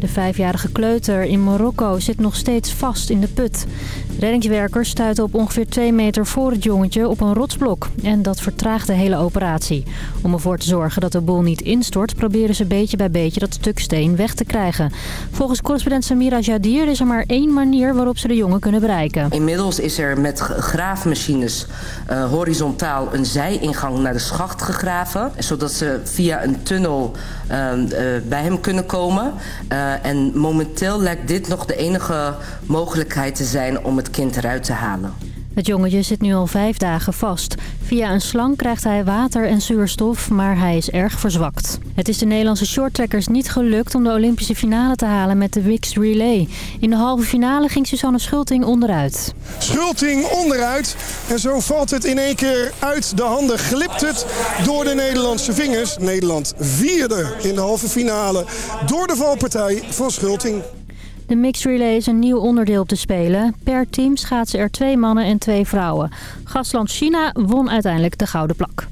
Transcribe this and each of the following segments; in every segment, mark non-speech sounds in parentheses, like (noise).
De vijfjarige kleuter in Marokko zit nog steeds vast in de put. Reddingswerkers stuiten op ongeveer 2 meter voor het jongetje op een rotsblok. En dat vertraagt de hele operatie. Om ervoor te zorgen dat de boel niet instort... proberen ze beetje bij beetje dat stuk steen weg te krijgen. Volgens correspondent Samira Jadir is er maar één manier... waarop ze de jongen kunnen bereiken. Inmiddels is er met graafmachines uh, horizontaal een zijingang naar de schacht gegraven. Zodat ze via een tunnel bij hem kunnen komen. en momenteel lijkt dit nog de enige mogelijkheid te zijn om het kind eruit te halen. Het jongetje zit nu al vijf dagen vast. Via een slang krijgt hij water en zuurstof, maar hij is erg verzwakt. Het is de Nederlandse shorttrackers niet gelukt om de Olympische finale te halen met de Mixed Relay. In de halve finale ging Susanne Schulting onderuit. Schulting onderuit en zo valt het in één keer uit de handen. Glipt het door de Nederlandse vingers. Nederland vierde in de halve finale door de valpartij van Schulting. De mixed relay is een nieuw onderdeel op te spelen. Per team schaatsen er twee mannen en twee vrouwen. Gastland China won uiteindelijk de gouden plak.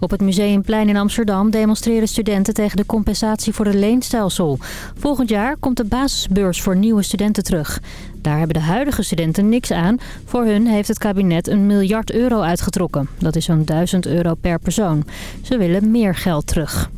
Op het Museumplein in Amsterdam demonstreren studenten tegen de compensatie voor het leenstelsel. Volgend jaar komt de basisbeurs voor nieuwe studenten terug. Daar hebben de huidige studenten niks aan. Voor hun heeft het kabinet een miljard euro uitgetrokken. Dat is zo'n 1000 euro per persoon. Ze willen meer geld terug.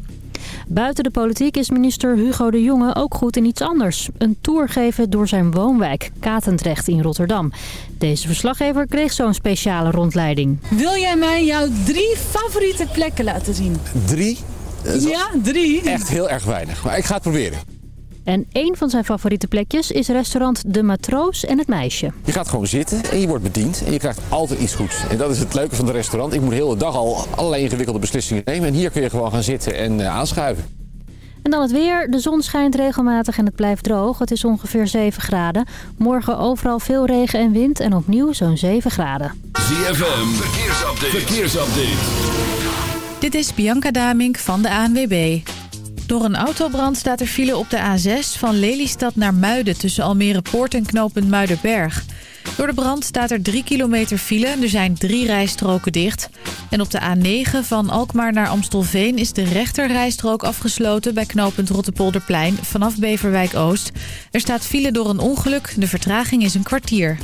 Buiten de politiek is minister Hugo de Jonge ook goed in iets anders. Een tour geven door zijn woonwijk, Katendrecht in Rotterdam. Deze verslaggever kreeg zo'n speciale rondleiding. Wil jij mij jouw drie favoriete plekken laten zien? Drie? Ja, drie. Echt heel erg weinig, maar ik ga het proberen. En een van zijn favoriete plekjes is restaurant De Matroos en het Meisje. Je gaat gewoon zitten en je wordt bediend en je krijgt altijd iets goeds. En dat is het leuke van het restaurant. Ik moet de hele dag al allerlei ingewikkelde beslissingen nemen. En hier kun je gewoon gaan zitten en uh, aanschuiven. En dan het weer. De zon schijnt regelmatig en het blijft droog. Het is ongeveer 7 graden. Morgen overal veel regen en wind en opnieuw zo'n 7 graden. ZFM, verkeersupdate. verkeersupdate. Dit is Bianca Damink van de ANWB. Door een autobrand staat er file op de A6 van Lelystad naar Muiden... tussen Almere Poort en knooppunt Muidenberg. Door de brand staat er 3 kilometer file. Er zijn drie rijstroken dicht. En op de A9 van Alkmaar naar Amstelveen... is de rechterrijstrook afgesloten bij knooppunt Rottepolderplein... vanaf Beverwijk Oost. Er staat file door een ongeluk. De vertraging is een kwartier.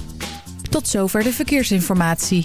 Tot zover de verkeersinformatie.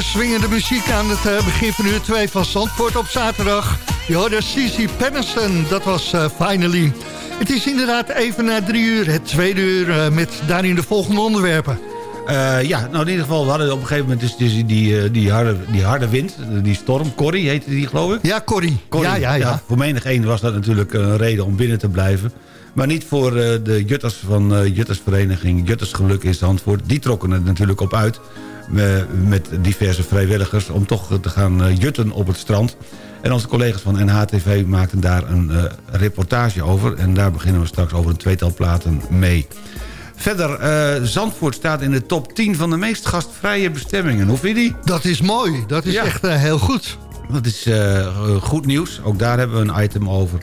Lekkere swingende muziek aan het uh, begin van uur 2 van Zandvoort op zaterdag. Je hoorde Cici Penniston, dat was uh, Finally. Het is inderdaad even na drie uur, het tweede uur, uh, met daarin de volgende onderwerpen. ja, nou in ieder geval, we hadden op een gegeven moment dus, dus die, die, harde, die harde wind, die storm, Corrie heette die geloof ik? Ja, Corrie. Corrie. Ja, ja, ja, ja. Voor menig een was dat natuurlijk een reden om binnen te blijven. Maar niet voor de jutters van Juttersvereniging Juttersgeluk in Zandvoort. Die trokken het natuurlijk op uit met diverse vrijwilligers... om toch te gaan jutten op het strand. En onze collega's van NHTV maakten daar een uh, reportage over. En daar beginnen we straks over een tweetal platen mee. Verder, uh, Zandvoort staat in de top 10 van de meest gastvrije bestemmingen. Hoe vind je die? Dat is mooi. Dat is echt uh, heel goed. Dat is goed nieuws. Ook daar hebben we een item over.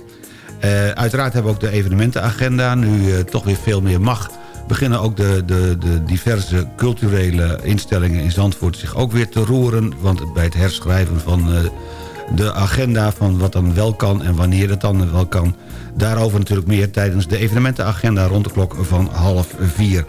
uiteraard hebben we ook de evenementenagenda. Nu toch weer veel meer mag beginnen ook de, de, de diverse culturele instellingen in Zandvoort zich ook weer te roeren. Want bij het herschrijven van de agenda van wat dan wel kan en wanneer het dan wel kan. Daarover natuurlijk meer tijdens de evenementenagenda rond de klok van half vier.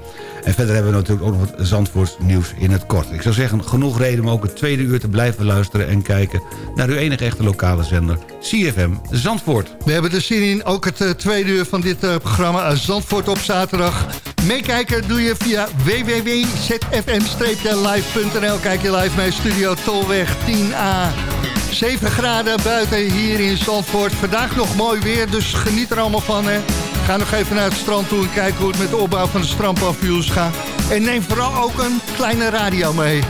En verder hebben we natuurlijk ook nog wat Zandvoorts nieuws in het kort. Ik zou zeggen, genoeg reden om ook het tweede uur te blijven luisteren... en kijken naar uw enige echte lokale zender, CFM Zandvoort. We hebben er zin in, ook het uh, tweede uur van dit uh, programma Zandvoort op zaterdag. Meekijken doe je via www.zfm-live.nl. Kijk je live bij Studio Tolweg 10A. 7 graden buiten hier in Zandvoort. Vandaag nog mooi weer, dus geniet er allemaal van. Hè. Ga nog even naar het strand toe en kijk hoe het met de opbouw van de strandpavioens gaat. En neem vooral ook een kleine radio mee.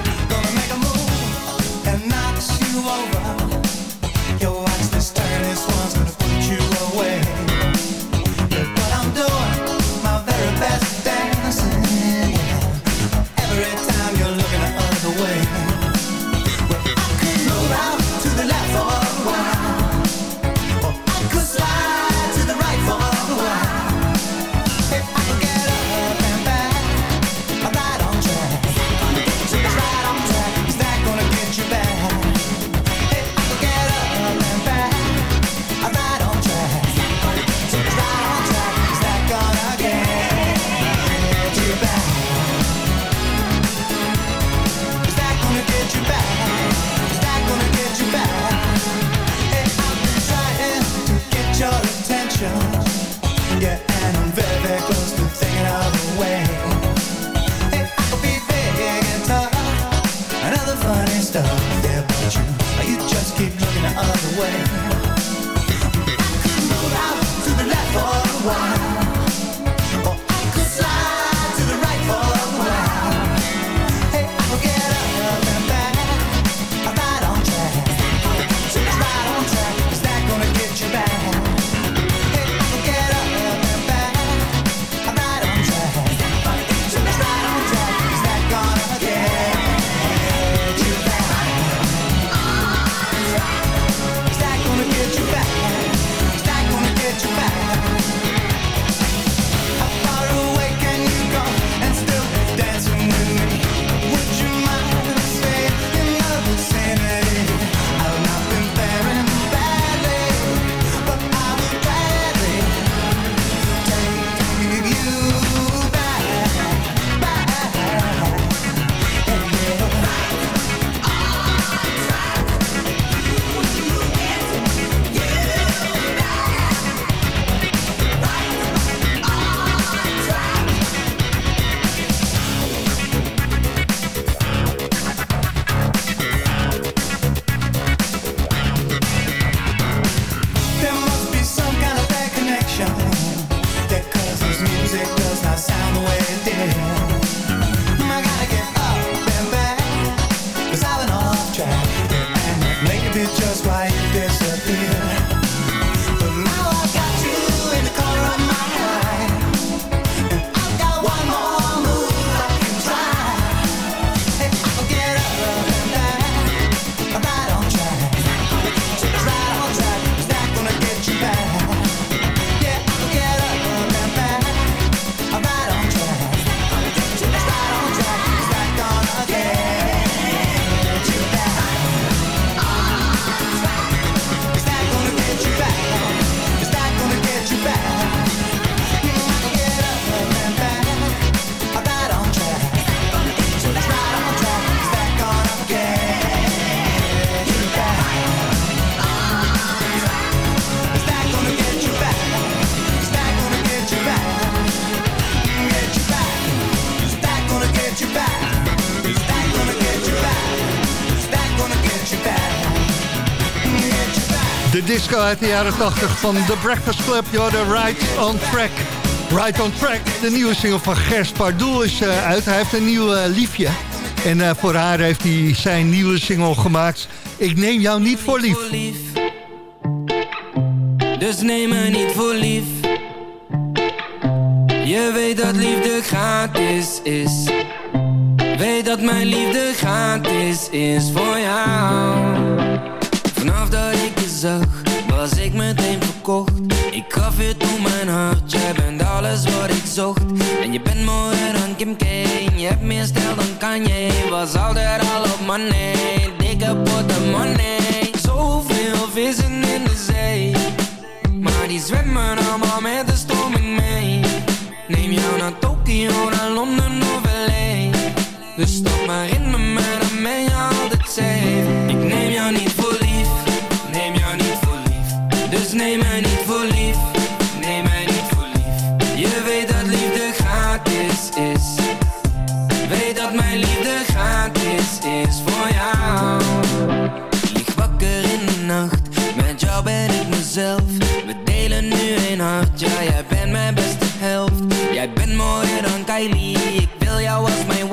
Uit de jaren 80 van The Breakfast Club. You're the right on track. Right on track. De nieuwe single van Gers Pardoel is uh, uit. Hij heeft een nieuw uh, liefje. En uh, voor haar heeft hij zijn nieuwe single gemaakt. Ik neem jou niet voor lief. Dus neem me niet voor lief. Je weet dat liefde gratis is. Weet dat mijn liefde gratis is voor jou. Vanaf dat ik je zag, was ik meteen verkocht. Ik gaf je toen mijn hart, jij bent alles wat ik zocht. En je bent mooier dan Kim K, je hebt meer stijl dan Kanye. Was altijd al op money, dikke money. Zoveel vissen in de zee, maar die zwemmen allemaal met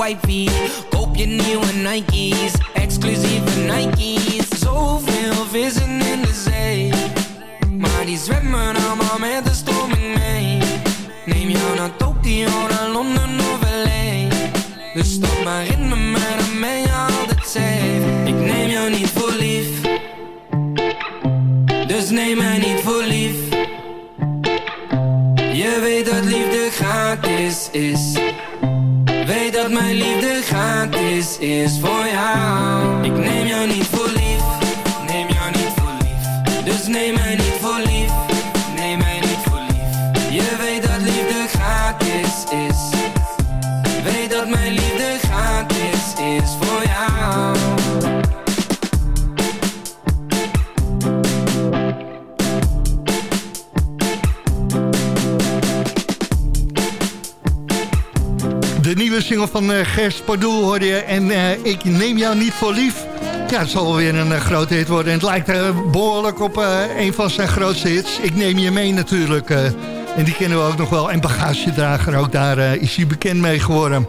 wifey. Koop je nieuwe Nike's, exclusieve Nike's. Zoveel vissen in de zee, maar die zwemmen allemaal met de stroming mee. Neem jou naar Tokio, naar Londen of LA. Dus stap maar in me, maar dan ben je altijd safe. Ik neem jou niet voor lief, dus neem mij niet voor lief. Je weet dat liefde gratis is. Weet dat mijn liefde gratis is voor jou. Ik neem jou niet voor lief, neem jou niet voor lief. Dus neem mij niet De nieuwe single van uh, Gers Pardoel hoorde je. En uh, ik neem jou niet voor lief. Ja, het zal weer een uh, grote hit worden. En het lijkt behoorlijk op een van zijn grootste hits. Ik neem je mee natuurlijk. en die kennen we ook nog wel. En bagagedrager, ook daar is hij bekend mee geworden.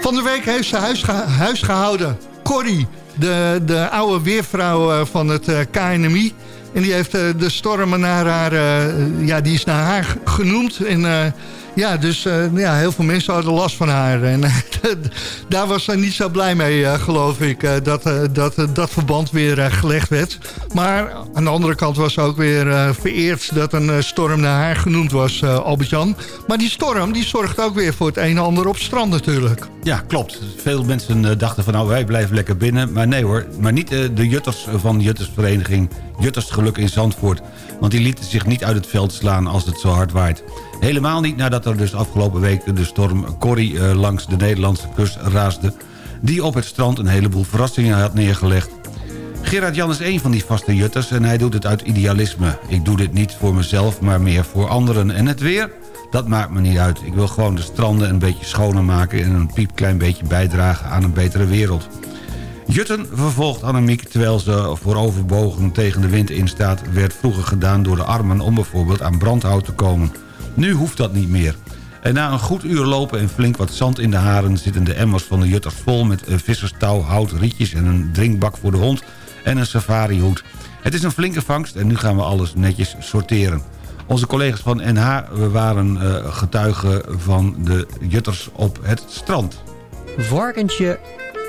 Van de week heeft ze huis, huis gehouden. Corrie, de, de oude weervrouw van het KNMI. En die heeft de stormen naar haar... ja, die is naar haar genoemd. En... Ja, dus uh, ja, heel veel mensen hadden last van haar. En (laughs) uh, daar was ze niet zo blij mee, uh, geloof ik, dat, dat dat verband weer gelegd werd. Maar aan de andere kant was ze ook weer vereerd dat een storm naar haar genoemd was, Albert-Jan. Maar die storm die zorgt ook weer voor het een en ander op strand natuurlijk. Ja, klopt. Veel mensen dachten van nou, wij blijven lekker binnen. Maar nee hoor, maar niet de jutters van de juttersvereniging Juttersgeluk in Zandvoort. Want die lieten zich niet uit het veld slaan als het zo hard waait. Helemaal niet nadat er dus afgelopen week de storm Corrie uh, langs de Nederlandse kust raasde... die op het strand een heleboel verrassingen had neergelegd. Gerard Jan is een van die vaste jutters en hij doet het uit idealisme. Ik doe dit niet voor mezelf, maar meer voor anderen. En het weer? Dat maakt me niet uit. Ik wil gewoon de stranden een beetje schoner maken... en een piepklein beetje bijdragen aan een betere wereld. Jutten, vervolgt Annemiek, terwijl ze vooroverbogen tegen de wind instaat... werd vroeger gedaan door de armen om bijvoorbeeld aan brandhout te komen. Nu hoeft dat niet meer. En na een goed uur lopen en flink wat zand in de haren... zitten de emmers van de jutters vol met visserstouw, hout, rietjes... en een drinkbak voor de hond en een safarihoed. Het is een flinke vangst en nu gaan we alles netjes sorteren. Onze collega's van NH waren uh, getuigen van de jutters op het strand. Varkentje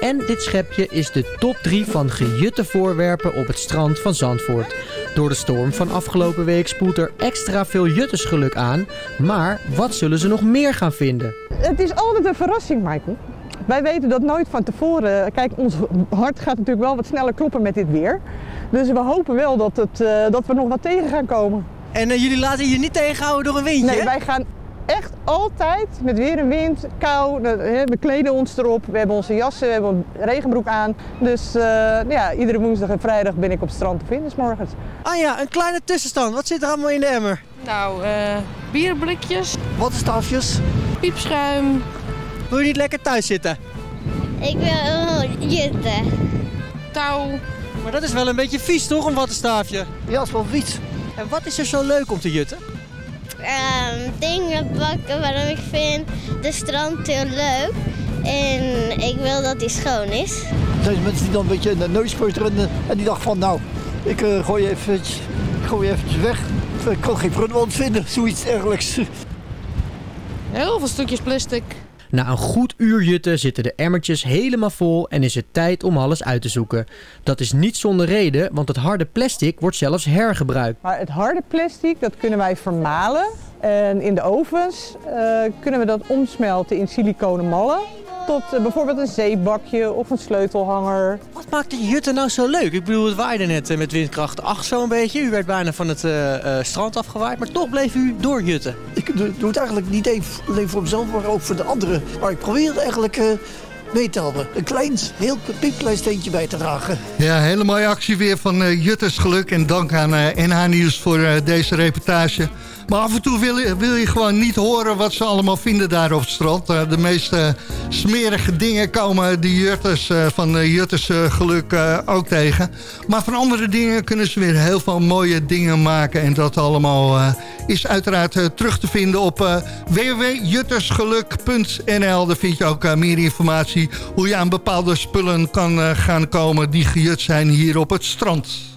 en dit schepje is de top 3 van gejutte voorwerpen op het strand van Zandvoort. Door de storm van afgelopen week spoelt er extra veel juttersgeluk aan. Maar wat zullen ze nog meer gaan vinden? Het is altijd een verrassing, Michael. Wij weten dat nooit van tevoren. Kijk, ons hart gaat natuurlijk wel wat sneller kloppen met dit weer. Dus we hopen wel dat, het, uh, dat we nog wat tegen gaan komen. En uh, jullie laten je niet tegenhouden door een windje? Nee, wij gaan echt altijd met weer en wind, kou. We kleden ons erop. We hebben onze jassen, we hebben een regenbroek aan. Dus uh, ja, iedere woensdag en vrijdag ben ik op het strand te vinden, s morgens. Ah ja, een kleine tussenstand. Wat zit er allemaal in de emmer? Nou, uh, bierblikjes. Wattenstafjes. Piepschuim. Wil je niet lekker thuis zitten? Ik wil jutten. Touw. Maar dat is wel een beetje vies toch, een wattenstaafje? Ja, dat is wel vies. En wat is er zo leuk om te jutten? Ehm, dingen bakken waarom ik vind de strand heel leuk. En ik wil dat die schoon is. Er zijn mensen die dan een beetje in de neus peuteren en die dachten van nou, ik uh, gooi even, ik gooi eventjes weg. Ik kan geen prullenwand vinden, zoiets dergelijks. Heel veel stukjes plastic. Na een goed uur jutten zitten de emmertjes helemaal vol en is het tijd om alles uit te zoeken. Dat is niet zonder reden, want het harde plastic wordt zelfs hergebruikt. Maar het harde plastic, dat kunnen wij vermalen. En in de ovens uh, kunnen we dat omsmelten in siliconen mallen tot uh, bijvoorbeeld een zeepbakje of een sleutelhanger. Wat maakt de jutten nou zo leuk? Ik bedoel, het waaide net uh, met windkracht 8 zo'n beetje. U werd bijna van het uh, strand afgewaaid, maar toch bleef u doorjutten. Ik doe het eigenlijk niet alleen voor mezelf, maar ook voor de anderen. Maar ik probeer het eigenlijk mee te helpen. Een klein, heel piepklein steentje bij te dragen. Ja, hele mooie actie weer van Jutters Geluk. En dank aan NH Nieuws voor deze reportage. Maar af en toe wil je, wil je gewoon niet horen wat ze allemaal vinden daar op het strand. Uh, de meeste smerige dingen komen de Jutters uh, van uh, Jutters geluk ook tegen. Maar van andere dingen kunnen ze weer heel veel mooie dingen maken. En dat allemaal is uiteraard terug te vinden op www.juttersgeluk.nl. Daar vind je ook meer informatie hoe je aan bepaalde spullen kan gaan komen die gejut zijn hier op het strand.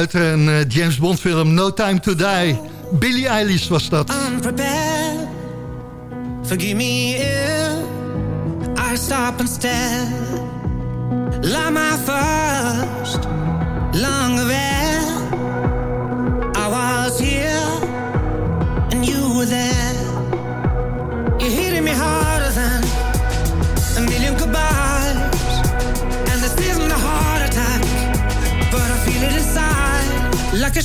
Uit een uh, James Bond film No Time to Die. Billie Eilish was dat. Unprepared, forgive me if I stop and stare. Like my first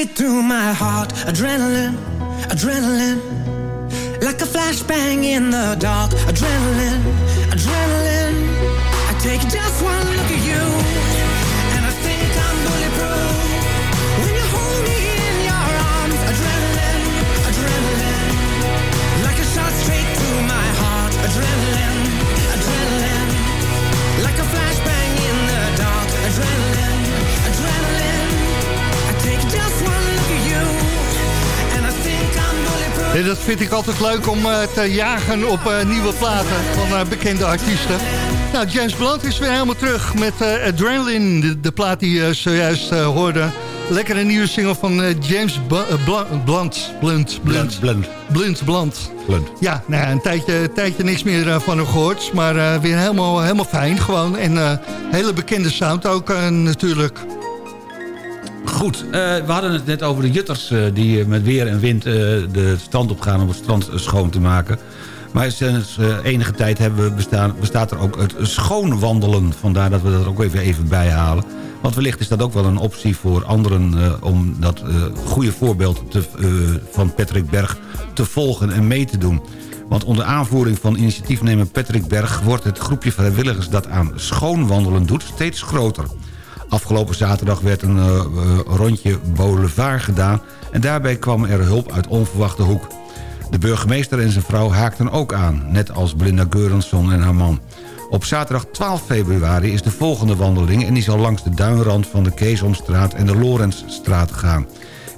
Straight through my heart. Adrenaline, adrenaline. Like a flashbang in the dark. Adrenaline, adrenaline. I take just one look at you, En dat vind ik altijd leuk om uh, te jagen op uh, nieuwe platen van uh, bekende artiesten. Nou, James Blunt is weer helemaal terug met Adrenaline, de, de, plaat die je zojuist hoorde. Lekker een nieuwe single van James Blunt, Blunt, Blunt, Blunt, Blunt. Blunt, Blunt. Ja, nou, een tijdje, tijdje niks meer van hem gehoord, maar weer helemaal, helemaal fijn gewoon. En hele bekende sound ook natuurlijk. Goed, uh, we hadden het net over de jutters uh, die met weer en wind de strand op gaan om het strand schoon te maken. Maar sinds enige tijd hebben we bestaan, bestaat er ook het schoonwandelen. Vandaar dat we dat ook even, even bijhalen. Want wellicht is dat ook wel een optie voor anderen om dat goede voorbeeld te, van Patrick Berg te volgen en mee te doen. Want onder aanvoering van initiatiefnemer Patrick Berg wordt het groepje vrijwilligers dat aan schoonwandelen doet steeds groter. Afgelopen zaterdag werd een uh, rondje boulevard gedaan... en daarbij kwam er hulp uit onverwachte hoek. De burgemeester en zijn vrouw haakten ook aan... net als Belinda Geurensson en haar man. Op zaterdag 12 februari is de volgende wandeling... en die zal langs de duinrand van de Keesomstraat en de Lorenzstraat gaan.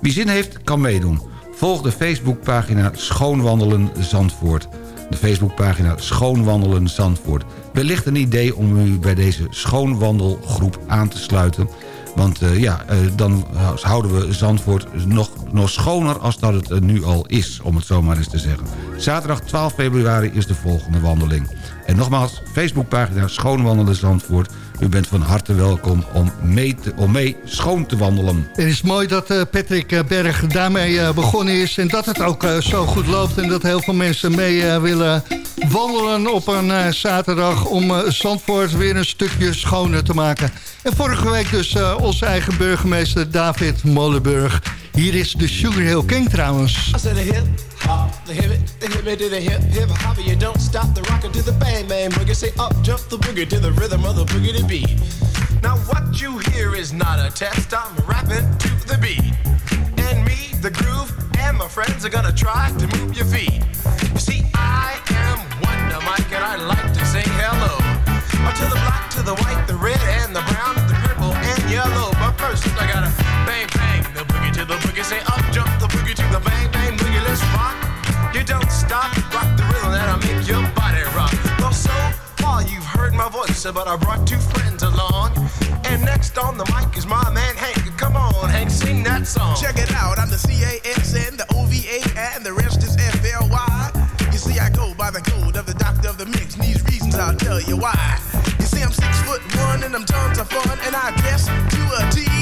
Wie zin heeft, kan meedoen. Volg de Facebookpagina Schoonwandelen Zandvoort. De Facebookpagina Schoonwandelen Zandvoort. Wellicht een idee om u bij deze schoonwandelgroep aan te sluiten. Want uh, ja, uh, dan houden we Zandvoort nog, nog schoner als dat het uh, nu al is, om het zo maar eens te zeggen. Zaterdag 12 februari is de volgende wandeling. En nogmaals, Facebookpagina Schoonwandelen Zandvoort. U bent van harte welkom om mee, te, om mee schoon te wandelen. Het is mooi dat uh, Patrick Berg daarmee uh, begonnen is... en dat het ook zo goed loopt... en dat heel veel mensen mee willen wandelen op een zaterdag... om Zandvoort weer een stukje schoner te maken. En vorige week dus onze eigen burgemeester David Molenburg. Hier is de Sugar Hill King trouwens. hop, the hip the hip to the hip, hip hop, you don't stop the rockin' to the bang bang boogie. Say up, jump the boogie to the rhythm of the boogie to beat. Now what you hear is not a test, I'm rapping to the beat. And me, the groove, and my friends are gonna try to move your feet. You see, I am Wonder Mike, and I like to sing hello. To the black, to the white, the red, and the brown, the purple, and yellow. But first, I gotta to the boogie, say up jump the boogie to the bang bang boogie. Let's rock. You don't stop, rock the rhythm that'll make your body rock. Well, so far you've heard my voice, but I brought two friends along. And next on the mic is my man Hank. Come on, Hank, sing that song. Check it out, I'm the C A S N, the O V A, and the rest is F L Y. You see, I go by the code of the doctor of the mix. And these reasons I'll tell you why. You see, I'm six foot one, and I'm tons of fun, and I guess to a T.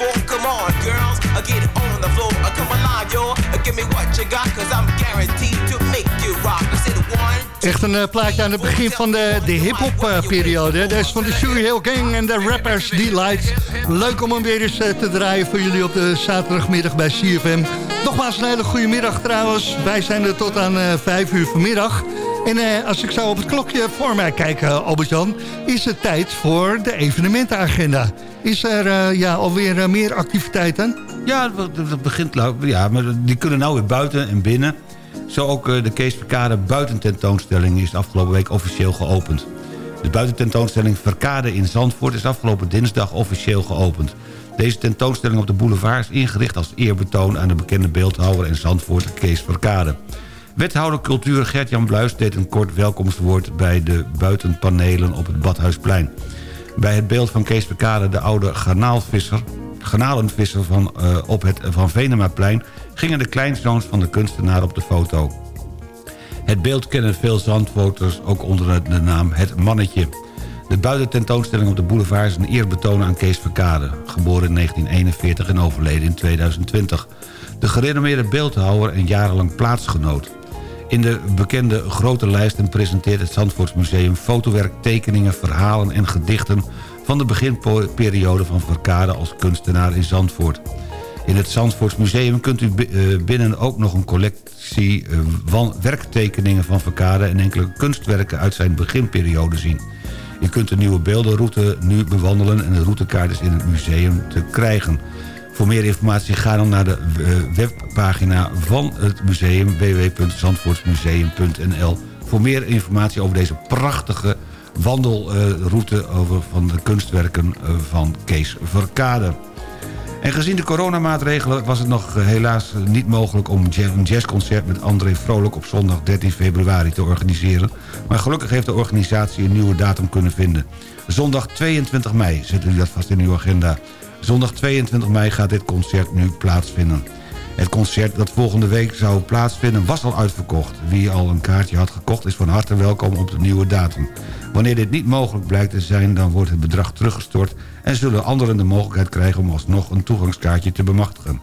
Come on, girls. I get on the floor. I come alive, y'all. Give me what you got, cause I'm guaranteed to make you rock. Echt een eh, plaatje aan het begin van de, de hip-hop eh, periode. Dat is van de Sugar Hill Gang en de Rappers Delight. Leuk om hem weer eens eh, te draaien voor jullie op de zaterdagmiddag bij CFM. Nogmaals een hele goede middag trouwens. Wij zijn er tot aan uh, 5 uur vanmiddag. En als ik zo op het klokje voor mij kijk, Albert-Jan... is het tijd voor de evenementenagenda. Is er uh, ja, alweer meer activiteiten? Ja, dat begint... Ja, maar die kunnen nou weer buiten en binnen. Zo ook de Kees Verkade buitententoonstelling is afgelopen week officieel geopend. De buitententoonstelling Verkade in Zandvoort is afgelopen dinsdag officieel geopend. Deze tentoonstelling op de boulevard is ingericht als eerbetoon... aan de bekende beeldhouwer en Zandvoort Kees Verkade. Wethouder Cultuur Gert-Jan Bluis deed een kort welkomstwoord... bij de buitenpanelen op het Badhuisplein. Bij het beeld van Kees Verkade, de oude garnaalvisser... garnalenvisser van, uh, op het Van Venemaplein... gingen de kleinzoons van de kunstenaar op de foto. Het beeld kennen veel zandvoters ook onder de naam Het Mannetje... De buitententoonstelling op de boulevard is een eerbetoon aan Kees Verkade... geboren in 1941 en overleden in 2020. De gerenommeerde beeldhouwer en jarenlang plaatsgenoot. In de bekende grote lijsten presenteert het Zandvoortsmuseum... fotowerk, tekeningen, verhalen en gedichten... van de beginperiode van Verkade als kunstenaar in Zandvoort. In het Zandvoortsmuseum kunt u binnen ook nog een collectie werktekeningen van Verkade... en enkele kunstwerken uit zijn beginperiode zien... Je kunt de nieuwe beeldenroute nu bewandelen en de routekaart is in het museum te krijgen. Voor meer informatie ga dan naar de webpagina van het museum www.zandvoortsmuseum.nl voor meer informatie over deze prachtige wandelroute over van de kunstwerken van Kees Verkade. En gezien de coronamaatregelen was het nog helaas niet mogelijk... om een jazzconcert met André Vrolijk op zondag 13 februari te organiseren. Maar gelukkig heeft de organisatie een nieuwe datum kunnen vinden. Zondag 22 mei, zet u dat vast in uw agenda. Zondag 22 mei gaat dit concert nu plaatsvinden. Het concert dat volgende week zou plaatsvinden was al uitverkocht. Wie al een kaartje had gekocht is van harte welkom op de nieuwe datum. Wanneer dit niet mogelijk blijkt te zijn, dan wordt het bedrag teruggestort... en zullen anderen de mogelijkheid krijgen om alsnog een toegangskaartje te bemachtigen.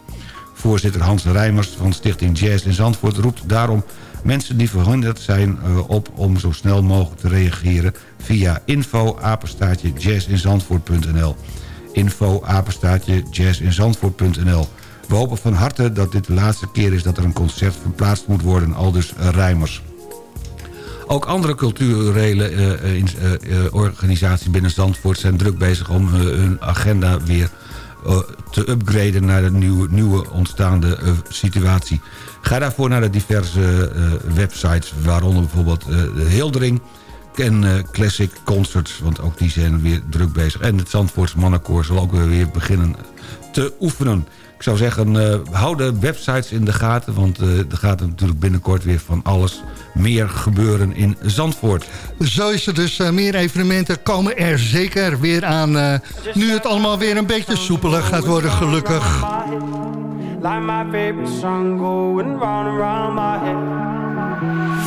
Voorzitter Hans Rijmers van Stichting Jazz in Zandvoort roept daarom mensen die verhinderd zijn eh, op om zo snel mogelijk te reageren... via info info apenstaatje jazzinzandvoort.nl We hopen van harte dat dit de laatste keer is dat er een concert verplaatst moet worden, aldus Rijmers. Ook andere culturele uh, uh, uh, organisaties binnen Zandvoort zijn druk bezig om hun agenda weer te upgraden naar de nieuwe, nieuwe ontstaande situatie. Ga daarvoor naar de diverse websites, waaronder bijvoorbeeld de Hildering en Classic Concerts, want ook die zijn weer druk bezig. En het Zandvoorts Mannenkoor zal ook weer beginnen te oefenen. Ik zou zeggen, uh, hou de websites in de gaten... want uh, er gaat natuurlijk binnenkort weer van alles meer gebeuren in Zandvoort. Zo is het dus. Uh, meer evenementen komen er zeker weer aan. nu het allemaal weer een beetje soepeler gaat worden, gelukkig. Like my favorite song going round and round my head.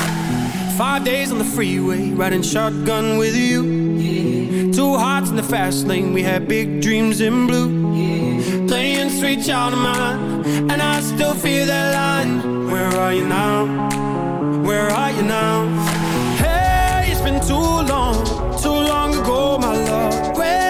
Five days on the freeway, riding shotgun with you. Yeah. Two hearts in the fast lane, we had big dreams in blue. Yeah. Playing sweet child of mine, and I still feel that line. Where are you now? Where are you now? Hey, it's been too long, too long ago, my love. Where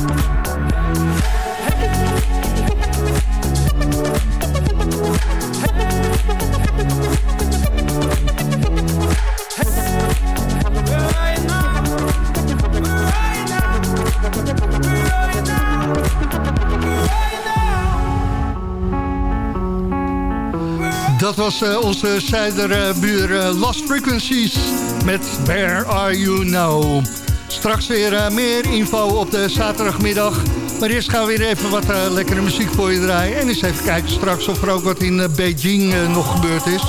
Dat was uh, onze zuiderbuur uh, Lost Frequencies met Where Are You Now. Straks weer uh, meer info op de zaterdagmiddag. Maar eerst gaan we weer even wat lekkere muziek voor je draaien. En eens even kijken straks of er ook wat in Beijing nog gebeurd is.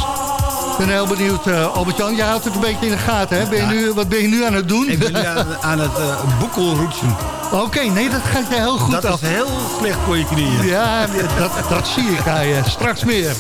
Ik ben heel benieuwd, Albert-Jan. Jij houdt het een beetje in de gaten, hè? Ben je nu, wat ben je nu aan het doen? Ik ben nu aan, aan het boekelroetsen. Oké, nee, dat gaat je heel goed dat af. Dat is heel slecht voor je knieën. Ja, dat, dat zie ik aan je. Straks meer.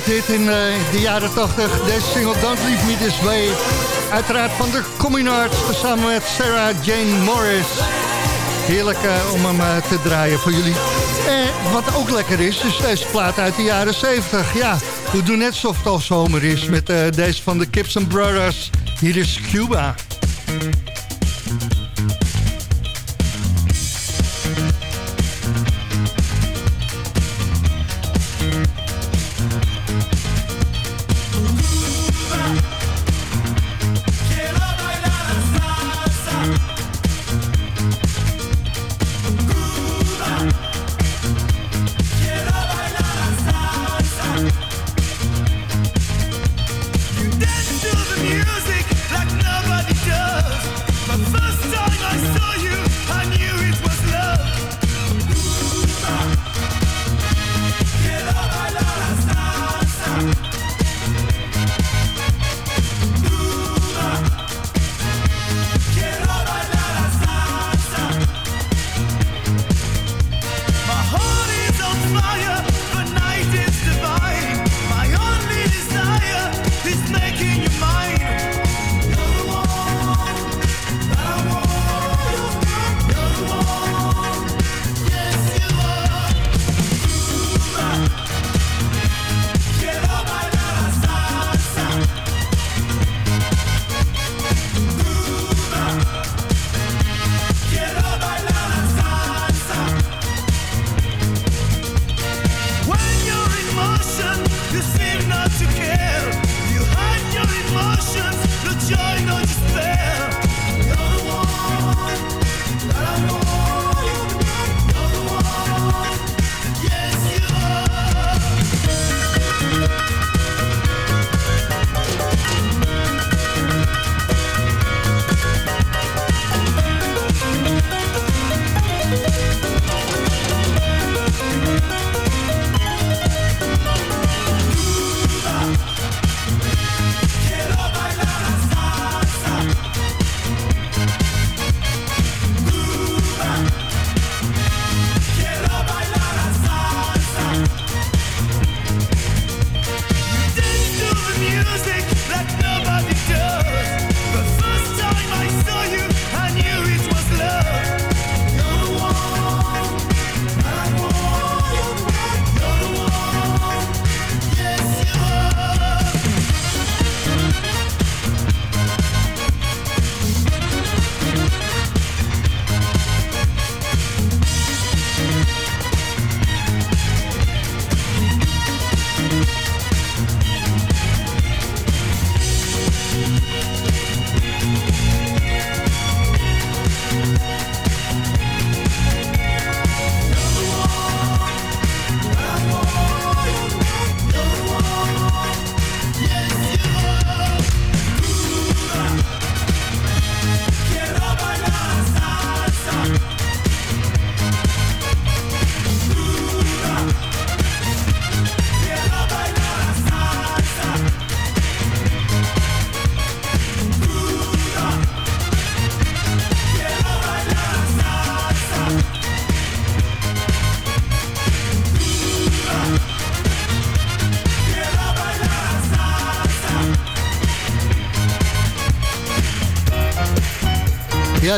Groot hit in eh, de jaren 80. Deze single Don't Leave Me This Way. Uiteraard van de Communards samen met Sarah Jane Morris. Heerlijk eh, om hem eh, te draaien voor jullie. En wat ook lekker is, is deze plaat uit de jaren 70. Ja, we doen net alsof het al zomer is met deze van de Gibson Brothers. Hier is Cuba.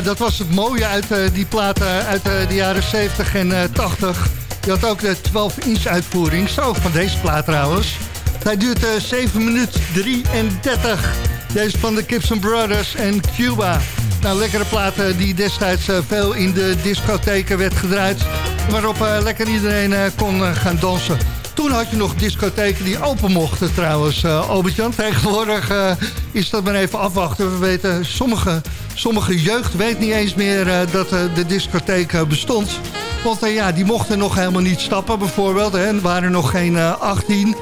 Dat was het mooie uit uh, die platen uit uh, de jaren 70 en uh, 80. Je had ook de 12-inch uitvoering. Zo, van deze plaat trouwens. Hij duurt 7 minuten 33. Deze van de Gibson Brothers en Cuba. Nou, lekkere platen die destijds veel in de discotheken werd gedraaid. Waarop lekker iedereen kon gaan dansen. Toen had je nog discotheken die open mochten trouwens, uh, Albert-Jan. Tegenwoordig uh, is dat maar even afwachten. We weten, sommige, sommige jeugd weet niet eens meer uh, dat de discotheek bestond. Want ja, die mochten nog helemaal niet stappen bijvoorbeeld. Hè. Waren nog geen 18.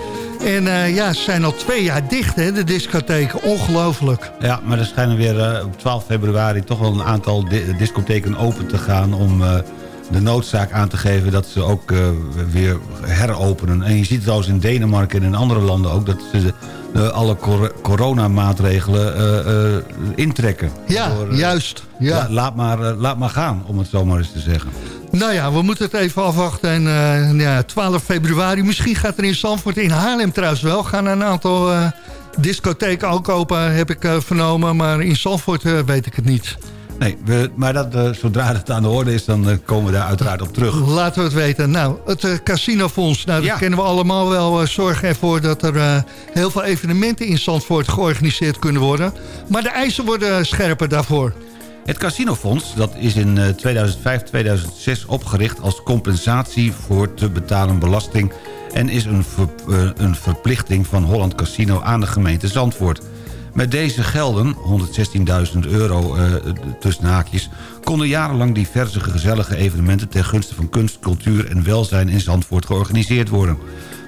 En ja, ze zijn al twee jaar dicht, hè, de discotheken. Ongelooflijk. Ja, maar er schijnen weer op 12 februari toch wel een aantal discotheken open te gaan... om de noodzaak aan te geven dat ze ook uh, weer heropenen. En je ziet het trouwens in Denemarken en in andere landen ook... dat ze de, alle cor coronamaatregelen uh, uh, intrekken. Ja, Door, juist. Ja. La, laat, maar, laat maar gaan, om het zo maar eens te zeggen. Nou ja, we moeten het even afwachten. En uh, ja, 12 februari, misschien gaat er in Zandvoort, in Haarlem trouwens wel... gaan een aantal uh, discotheken ook open, heb ik uh, vernomen. Maar in Zandvoort weet ik het niet. Nee, we, maar dat, zodra (laughs) het aan de orde is, dan komen we daar uiteraard op terug. Laten we het weten. Nou, het casinofonds, nou, dat ja. kennen we allemaal wel. zorgen ervoor dat er heel veel evenementen in Zandvoort georganiseerd kunnen worden. Maar de eisen worden scherper daarvoor. Het casinofonds dat is in 2005-2006 opgericht als compensatie voor te betalen belasting... en is een, ver, een verplichting van Holland Casino aan de gemeente Zandvoort. Met deze gelden, 116.000 euro uh, tussen haakjes... konden jarenlang diverse gezellige evenementen... ten gunste van kunst, cultuur en welzijn in Zandvoort georganiseerd worden.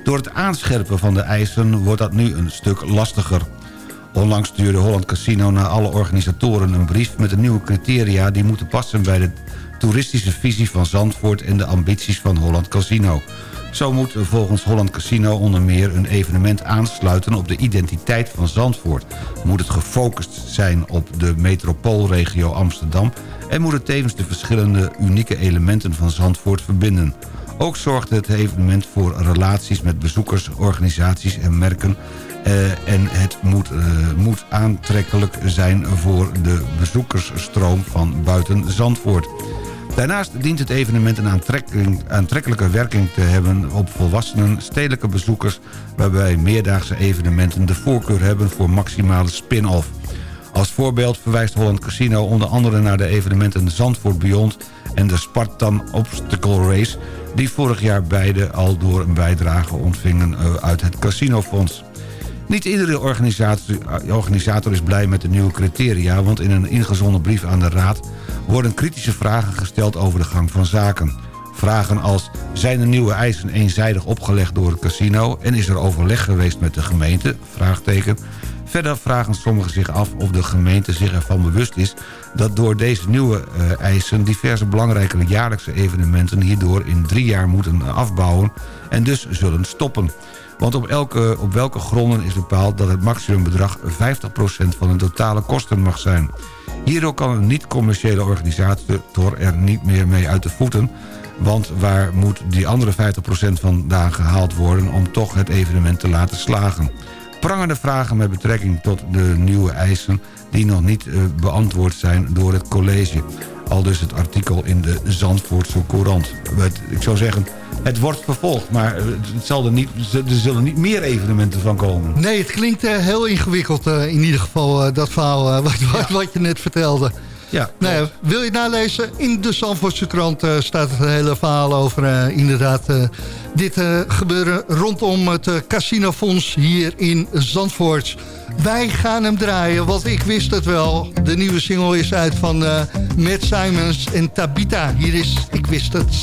Door het aanscherpen van de eisen wordt dat nu een stuk lastiger. Onlangs stuurde Holland Casino naar alle organisatoren een brief... met de nieuwe criteria die moeten passen bij de toeristische visie van Zandvoort... en de ambities van Holland Casino. Zo moet volgens Holland Casino onder meer een evenement aansluiten op de identiteit van Zandvoort. Moet het gefocust zijn op de metropoolregio Amsterdam... en moet het tevens de verschillende unieke elementen van Zandvoort verbinden. Ook zorgt het evenement voor relaties met bezoekers, organisaties en merken... Uh, en het moet, uh, moet aantrekkelijk zijn voor de bezoekersstroom van buiten Zandvoort. Daarnaast dient het evenement een aantrekkelijke werking te hebben op volwassenen, stedelijke bezoekers... waarbij meerdaagse evenementen de voorkeur hebben voor maximale spin-off. Als voorbeeld verwijst Holland Casino onder andere naar de evenementen Zandvoort Beyond... en de Spartan Obstacle Race... die vorig jaar beide al door een bijdrage ontvingen uh, uit het casinofonds. Niet iedere organisator is blij met de nieuwe criteria... want in een ingezonden brief aan de Raad... worden kritische vragen gesteld over de gang van zaken. Vragen als, zijn de nieuwe eisen eenzijdig opgelegd door het casino... en is er overleg geweest met de gemeente? Vraagteken. Verder vragen sommigen zich af of de gemeente zich ervan bewust is... dat door deze nieuwe uh, eisen diverse belangrijke jaarlijkse evenementen... hierdoor in drie jaar moeten afbouwen en dus zullen stoppen. Want op, op welke gronden is bepaald dat het maximumbedrag 50% van de totale kosten mag zijn. Hierdoor kan een niet-commerciële organisator er niet meer mee uit de voeten... want waar moet die andere 50% vandaan gehaald worden... om toch het evenement te laten slagen? Prangende vragen met betrekking tot de nieuwe eisen... die nog niet uh, beantwoord zijn door het college. Al dus het artikel in de Zandvoortse Courant. Ik zou zeggen, het wordt vervolgd. Maar het zal er, niet, er zullen niet meer evenementen van komen. Nee, het klinkt uh, heel ingewikkeld uh, in ieder geval, uh, dat verhaal wat, ja. wat, je net vertelde. Ja, nou, wil je het nalezen? In de Zandvoortse krant staat het hele verhaal over inderdaad dit gebeuren rondom het casinofonds hier in Zandvoort. Wij gaan hem draaien, want ik wist het wel. De nieuwe single is uit van Matt Simons en Tabita. Hier is Ik wist het.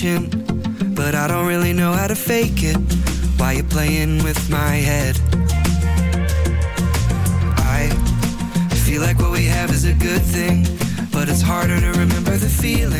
Patient, but I don't really know how to fake it. Why you playing with my head? I feel like what we have is a good thing, but it's harder to remember the feeling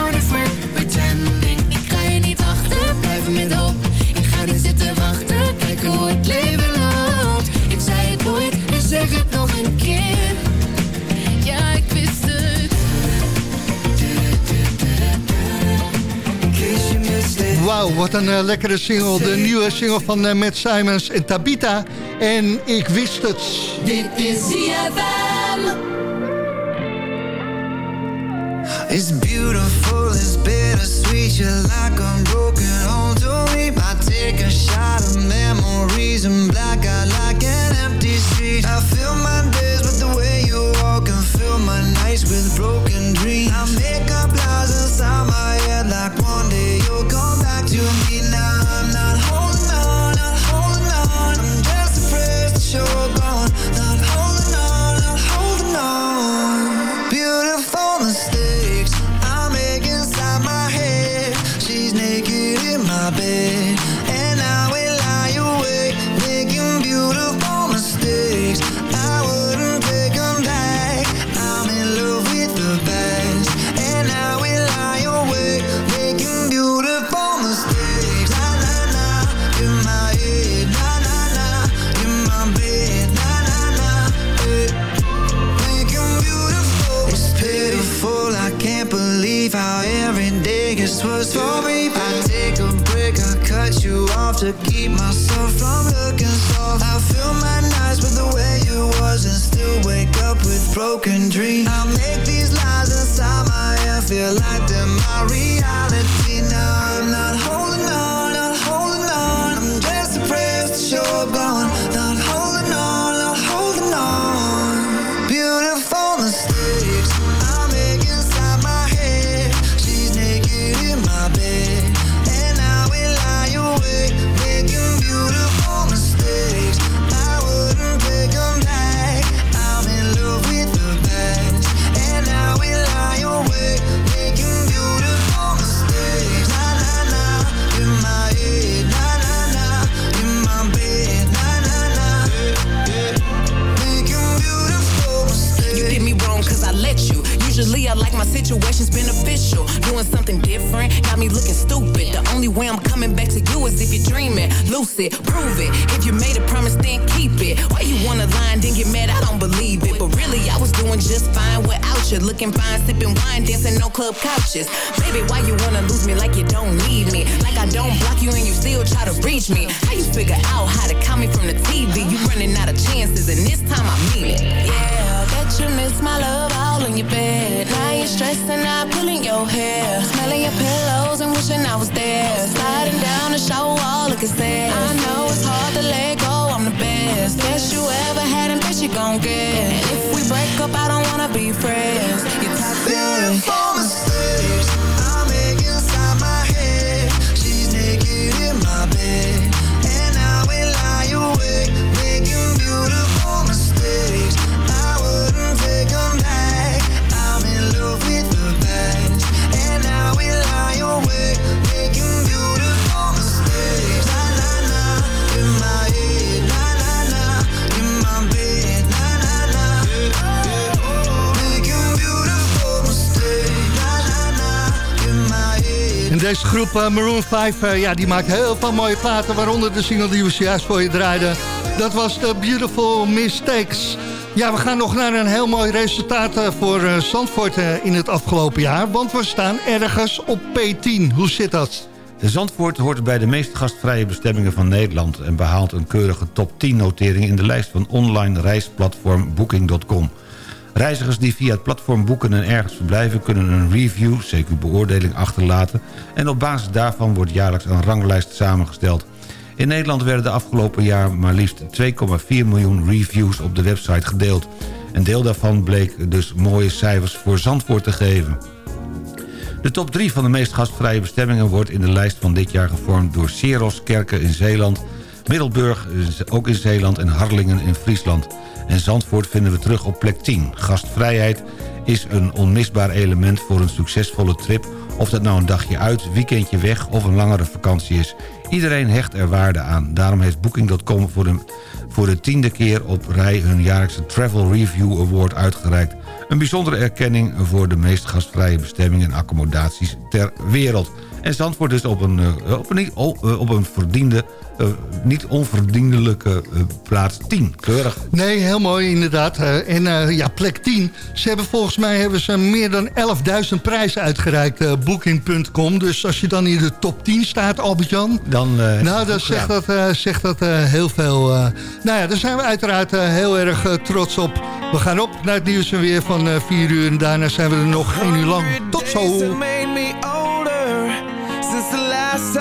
Nou, wat een uh, lekkere single. De nieuwe single van uh, Matt Simons en Tabita. En ik wist het. Dit is ZFM. It's beautiful, it's bittersweet. You're like a cautious. Baby, why you wanna lose me like you don't need me? Like I don't block you and you still try to reach me. How you figure out how to call me from the TV? You running out of chances, and this time deze groep eh, Maroon 5, eh, ja, die maakt heel veel mooie platen. Waaronder de single die we voor je draaiden. Dat was de Beautiful Mistakes. Ja, we gaan nog naar een heel mooi resultaat eh, voor Zandvoort in het afgelopen jaar. Want we staan ergens op P10. Hoe zit dat? Zandvoort hoort bij de meest gastvrije bestemmingen van Nederland... en behaalt een keurige top 10 notering in de lijst van online reisplatform Booking.com. Reizigers die via het platform boeken en ergens verblijven... kunnen een review, zeker beoordeling, achterlaten... en op basis daarvan wordt jaarlijks een ranglijst samengesteld. In Nederland werden de afgelopen jaar maar liefst 2,4 miljoen reviews op de website gedeeld. Een deel daarvan bleek dus mooie cijfers voor Zandvoort te geven. De top 3 van de meest gastvrije bestemmingen wordt in de lijst van dit jaar gevormd door Seroskerken in Zeeland... Middelburg, ook in Zeeland en Harlingen in Friesland. En Zandvoort vinden we terug op plek 10. Gastvrijheid is een onmisbaar element voor een succesvolle trip... of dat nou een dagje uit, weekendje weg of een langere vakantie is. Iedereen hecht er waarde aan. Daarom heeft Booking.com voor de, voor de tiende keer op rij... hun jaarlijkse Travel Review Award uitgereikt. Een bijzondere erkenning voor de meest gastvrije bestemmingen en accommodaties ter wereld... En Zandvoort dus op een, eh, op een, niet- oh, eh, op een verdiende, eh, niet onverdienlijke eh, plaats 10. Keurig. Nee, heel mooi inderdaad. Eh, en eh, ja, plek 10. Ze hebben volgens mij hebben ze meer dan 11.000 prijzen uitgereikt, Booking.com. Dus als je dan in de top 10 staat, Albert-Jan... Dan, eh, nou, dan zegt dat, eh, zegt dat eh, heel veel. eh. nou ja, daar zijn we uiteraard heel erg trots op. We gaan op naar het nieuws en weer van eh 4 uur. En daarna zijn we er nog 1 uur lang. Tot zo!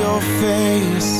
Your face